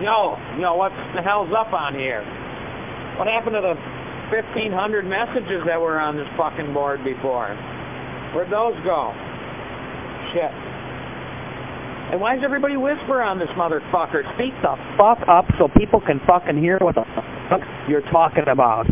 Yo, yo, what the hell's up on here? What happened to the 1,500 messages that were on this fucking board before? Where'd those go? Shit. And why does everybody whisper on this motherfucker? Speak the fuck up so people can fucking hear what the fuck you're talking about.